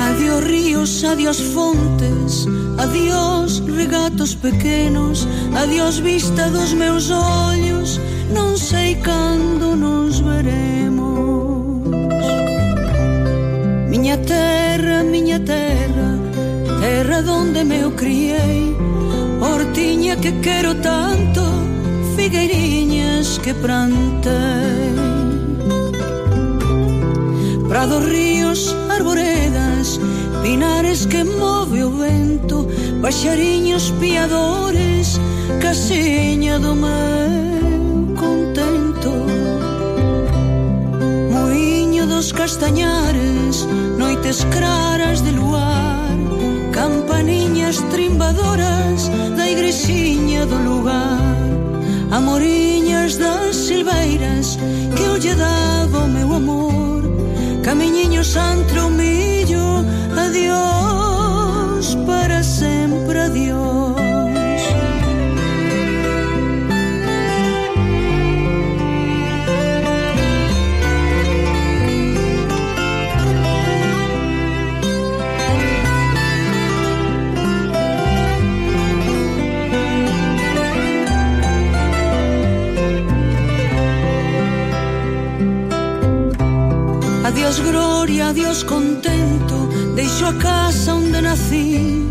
Adiós ríos, adiós fontes, adiós regatos pequenos, adiós vista dos meus ollos, non sei cando nos veremos. Miña terra, miña terra Terra donde me o criei. Hortiña que quero tanto Figueiriñas que plantei. Prados, ríos, arboredas Pinares que move o vento Paxariños piadores Casiña do mar. dos castañares Noites claras de luar Campaniñas trimbadoras Da igrexiña do lugar Amoriñas das silveiras Que eu lle daba o meu amor Camiñiños antro millo Adiós. Adiós gloria, adiós contento. Deixo a casa onde nací.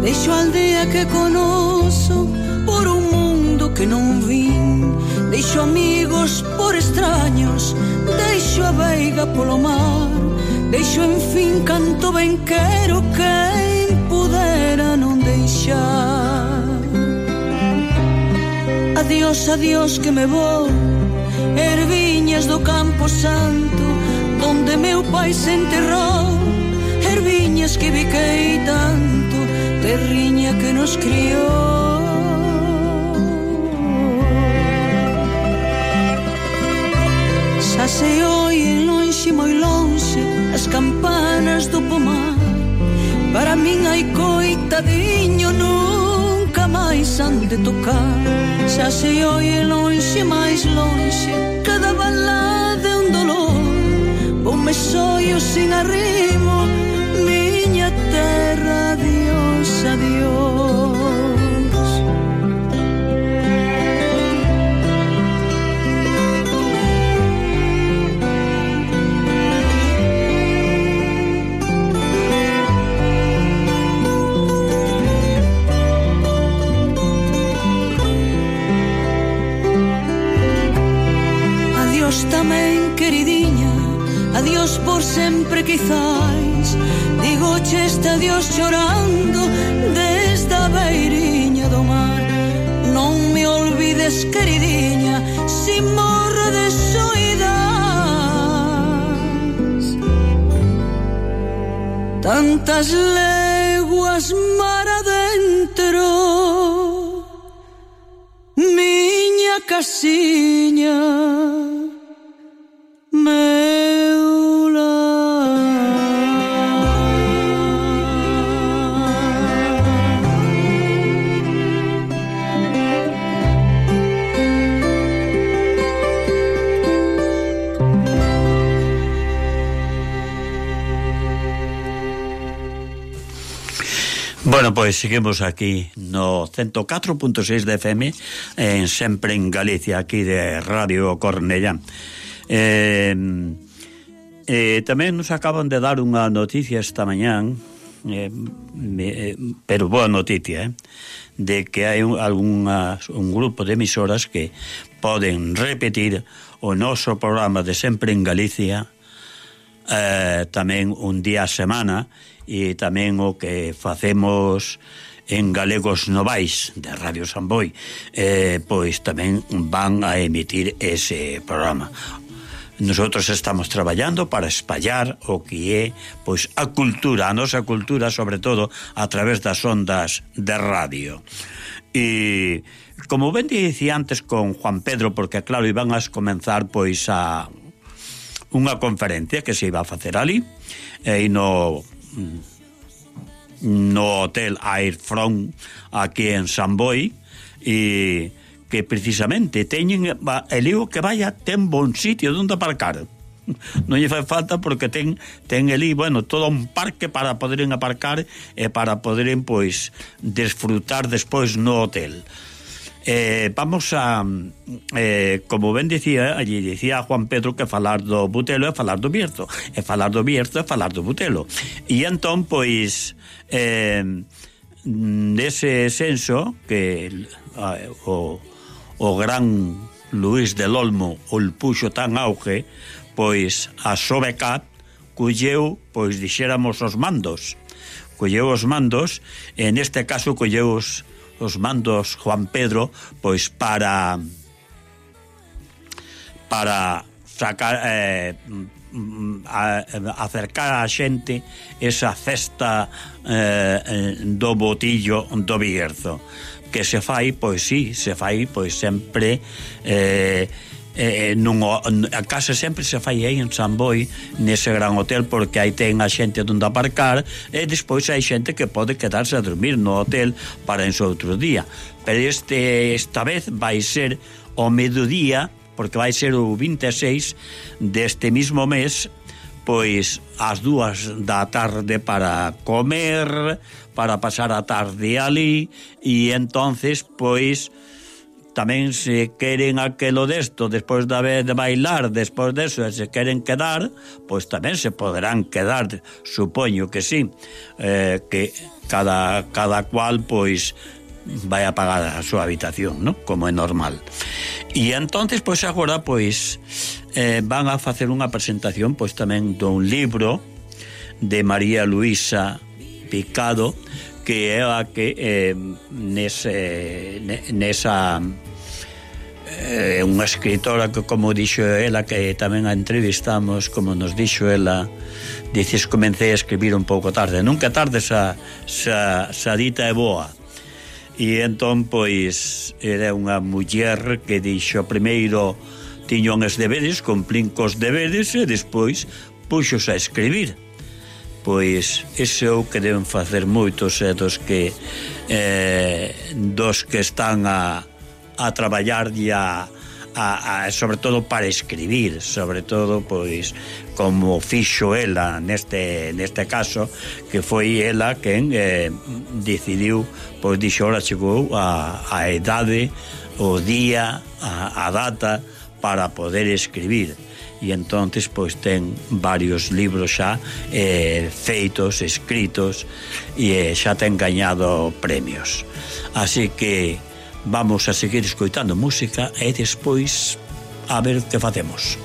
Deixo a aldea que conozo Por un mundo que non vin. Deixo amigos por extraños. Deixo a veiga polo mar. Deixo en fin canto ben quero Que pudera non deixar. Adiós, adiós que me vou Erviñas do campo santo de meu pai se enterrou. Herviñas que biquei tanto Terriña que nos criou. Xa se oien lonxe moi lonxe As campanas do pomar. Para min hai coitadiño Nunca máis han de tocar. Xa se oien lonxe máis lonxe me soio sin arrimo Miña terra, Adiós también querido adiós por sempre quizás. Digo che este adiós chorando Desde a beiriña do mar. Non me olvides, queridinha Si morre de soidades Tantas leguas mar adentro Miña casiña. Pois seguimos aquí no 104.6 de FM en sempre en Galicia aquí de Radio Cornellán. Eh, eh, tamén nos acaban de dar unha noticia esta mañán eh, eh, pero boa noticia, eh, de que hai un, algunhas, un grupo de emisoras que poden repetir o noso programa de Sempre en Galicia eh, tamén un día a semana e tamén o que facemos en Galegos Novais de Radio Samboy eh, pois tamén van a emitir ese programa Nosotros estamos traballando para espallar o que é pois a cultura, a nosa cultura sobre todo a través das ondas de radio. E como ben dicía antes con Juan Pedro porque claro iban a comenzar pois a unha conferencia que se iba a facer ali e no mm, no hotel Airfront aquí en San Boi e que precisamente teñen elío que vaya ten bon sitio onde aparcar non lle fai falta porque ten ten el bueno, todo un parque para poderen aparcar e para poderen pois desfrutar despois no hotel. Eh, vamos a, eh, como ben dicía, allí dicía Juan Pedro que falar do Butelo é falar do Bierzo, e falar do Bierzo é falar do Butelo. E entón, pois, eh, nese senso que o, o gran Luís del Olmo o puxo tan auge, pois a Sobecat colleu, pois dixéramos os mandos, colleu os mandos, en este caso colleu os os mandos Juan Pedro pois para para sacar eh, mm, mm, a, acercar a xente esa cesta eh, do botillo do Bierzo que se fai, pois sí, se fai pois sempre eh, eh, non, a casa sempre se fai aí en Samboy nese gran hotel porque aí ten a xente onde aparcar e despois hai xente que pode quedarse a dormir no hotel para en seu outro día. Pero este esta vez vai ser o mediodía porque vai ser o 26 deste mismo mes pois as dúas da tarde para comer, para pasar a tarde ali e entonces pois tamén se queren aquelo desto despois da vez de bailar, despois deso e se queren quedar, pois tamén se poderán quedar, supoño que sí, eh, que cada, cada cual pois vai a pagar a súa habitación, ¿no? como é normal. E entonces pois agora pois eh, van a facer unha presentación pois tamén dun libro de María Luisa Picado que é a que eh, nese, nesa Eh, é unha escritora que, como dixo ela, que tamén a entrevistamos, como nos dixo ela, dices, comecei a escribir un pouco tarde. Nunca tarde xa, xa, xa dita é boa. E entón, pois, era unha muller que dixo primeiro tiño uns deberes, cumplín cos deberes e despois puxos a escribir. Pois, ese é o que deben facer moitos é dos que eh, dos que están a a traballar a, a, a, sobre todo para escribir, sobre todo pois como fixo ela neste neste caso, que foi ela quen eh, decidiu, pois dixo, ora chegou a, a edade, o día, a, a data para poder escribir e entonces pois ten varios libros xa eh, feitos, escritos e eh, xa ten gañado premios. Así que Vamos a seguir escoitando música e despois a ver que facemos.